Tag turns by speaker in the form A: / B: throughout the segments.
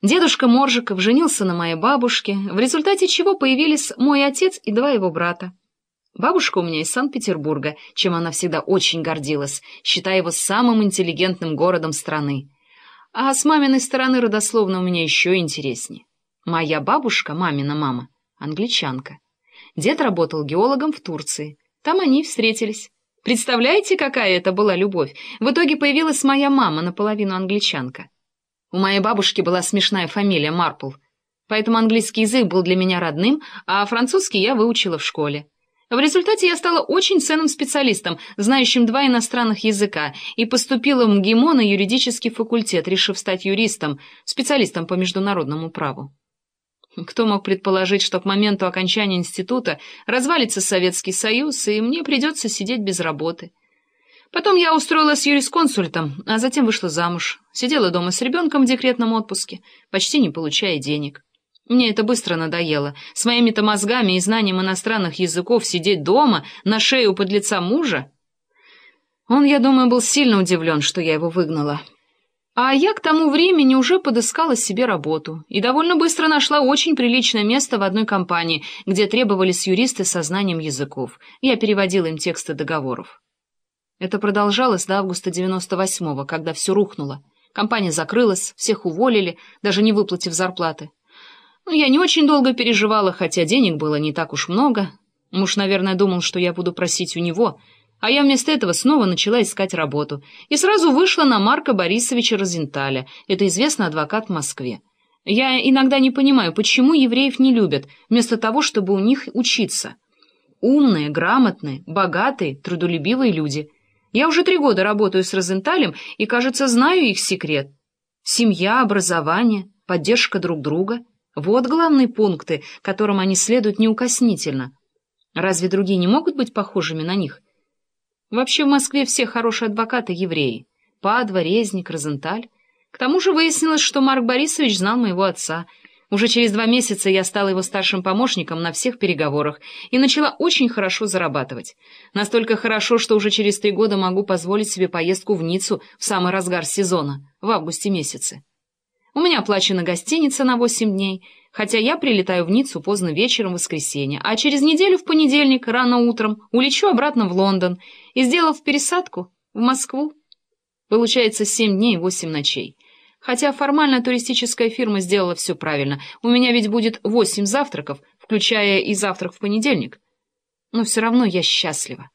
A: Дедушка Моржиков женился на моей бабушке, в результате чего появились мой отец и два его брата. Бабушка у меня из Санкт-Петербурга, чем она всегда очень гордилась, считая его самым интеллигентным городом страны. А с маминой стороны родословно у меня еще интереснее. Моя бабушка, мамина мама, англичанка. Дед работал геологом в Турции. Там они встретились. Представляете, какая это была любовь? В итоге появилась моя мама, наполовину англичанка. У моей бабушки была смешная фамилия Марпл, поэтому английский язык был для меня родным, а французский я выучила в школе. В результате я стала очень ценным специалистом, знающим два иностранных языка, и поступила в МГИМО на юридический факультет, решив стать юристом, специалистом по международному праву. Кто мог предположить, что к моменту окончания института развалится Советский Союз, и мне придется сидеть без работы? Потом я устроилась юрисконсультом, а затем вышла замуж. Сидела дома с ребенком в декретном отпуске, почти не получая денег. Мне это быстро надоело. С моими-то мозгами и знанием иностранных языков сидеть дома, на шею под лица мужа? Он, я думаю, был сильно удивлен, что я его выгнала. А я к тому времени уже подыскала себе работу и довольно быстро нашла очень приличное место в одной компании, где требовались юристы со знанием языков. Я переводила им тексты договоров. Это продолжалось до августа 98-го, когда все рухнуло. Компания закрылась, всех уволили, даже не выплатив зарплаты. Ну, я не очень долго переживала, хотя денег было не так уж много. Муж, наверное, думал, что я буду просить у него, а я вместо этого снова начала искать работу. И сразу вышла на Марка Борисовича Розенталя, это известный адвокат в Москве. Я иногда не понимаю, почему евреев не любят, вместо того, чтобы у них учиться. Умные, грамотные, богатые, трудолюбивые люди. Я уже три года работаю с Розенталем и, кажется, знаю их секрет. Семья, образование, поддержка друг друга — вот главные пункты, которым они следуют неукоснительно. Разве другие не могут быть похожими на них? Вообще в Москве все хорошие адвокаты евреи. Падва, Резник, Розенталь. К тому же выяснилось, что Марк Борисович знал моего отца. Уже через два месяца я стала его старшим помощником на всех переговорах и начала очень хорошо зарабатывать. Настолько хорошо, что уже через три года могу позволить себе поездку в Ниццу в самый разгар сезона, в августе месяце. У меня оплачена гостиница на восемь дней, хотя я прилетаю в Ниццу поздно вечером в воскресенье, а через неделю в понедельник рано утром улечу обратно в Лондон и, сделав пересадку, в Москву. Получается семь дней и восемь ночей. Хотя формально туристическая фирма сделала все правильно. У меня ведь будет восемь завтраков, включая и завтрак в понедельник. Но все равно я счастлива.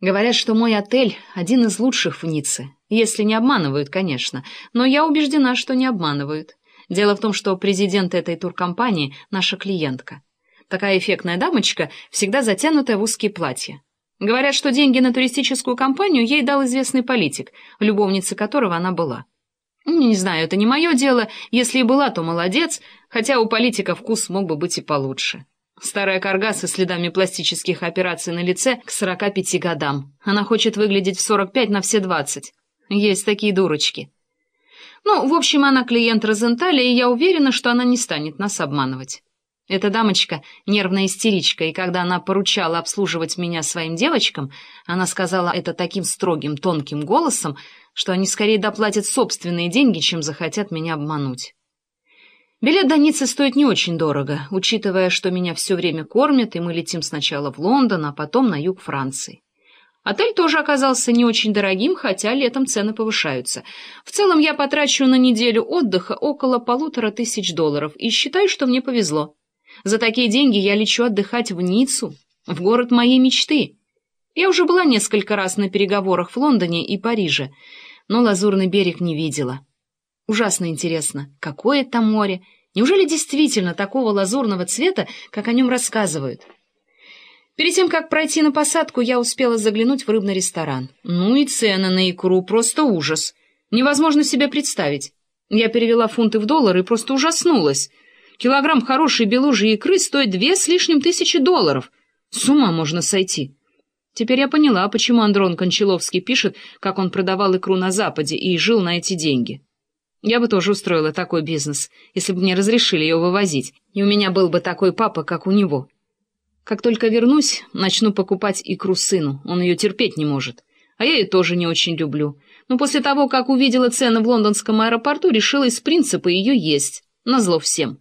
A: Говорят, что мой отель один из лучших в Ницце, если не обманывают, конечно, но я убеждена, что не обманывают. Дело в том, что президент этой туркомпании — наша клиентка. Такая эффектная дамочка, всегда затянутая в узкие платья. Говорят, что деньги на туристическую компанию ей дал известный политик, любовница которого она была. Не знаю, это не мое дело, если и была, то молодец, хотя у политика вкус мог бы быть и получше. Старая корга со следами пластических операций на лице к 45 годам. Она хочет выглядеть в 45 на все 20. Есть такие дурочки. Ну, в общем, она клиент Розенталя, и я уверена, что она не станет нас обманывать. Эта дамочка — нервная истеричка, и когда она поручала обслуживать меня своим девочкам, она сказала это таким строгим, тонким голосом, что они скорее доплатят собственные деньги, чем захотят меня обмануть. Билет до Ниццы стоит не очень дорого, учитывая, что меня все время кормят, и мы летим сначала в Лондон, а потом на юг Франции. Отель тоже оказался не очень дорогим, хотя летом цены повышаются. В целом я потрачу на неделю отдыха около полутора тысяч долларов и считаю, что мне повезло. За такие деньги я лечу отдыхать в Ниццу, в город моей мечты. Я уже была несколько раз на переговорах в Лондоне и Париже, но Лазурный берег не видела. Ужасно интересно, какое там море? Неужели действительно такого лазурного цвета, как о нем рассказывают? Перед тем, как пройти на посадку, я успела заглянуть в рыбный ресторан. Ну и цены на икру просто ужас. Невозможно себе представить. Я перевела фунты в доллары и просто ужаснулась. Килограмм хорошей белужьей икры стоит две с лишним тысячи долларов. С ума можно сойти. Теперь я поняла, почему Андрон Кончаловский пишет, как он продавал икру на Западе и жил на эти деньги. Я бы тоже устроила такой бизнес, если бы мне разрешили ее вывозить, и у меня был бы такой папа, как у него. Как только вернусь, начну покупать икру сыну, он ее терпеть не может. А я ее тоже не очень люблю. но после того, как увидела цены в лондонском аэропорту, решила из принципа ее есть, назло всем.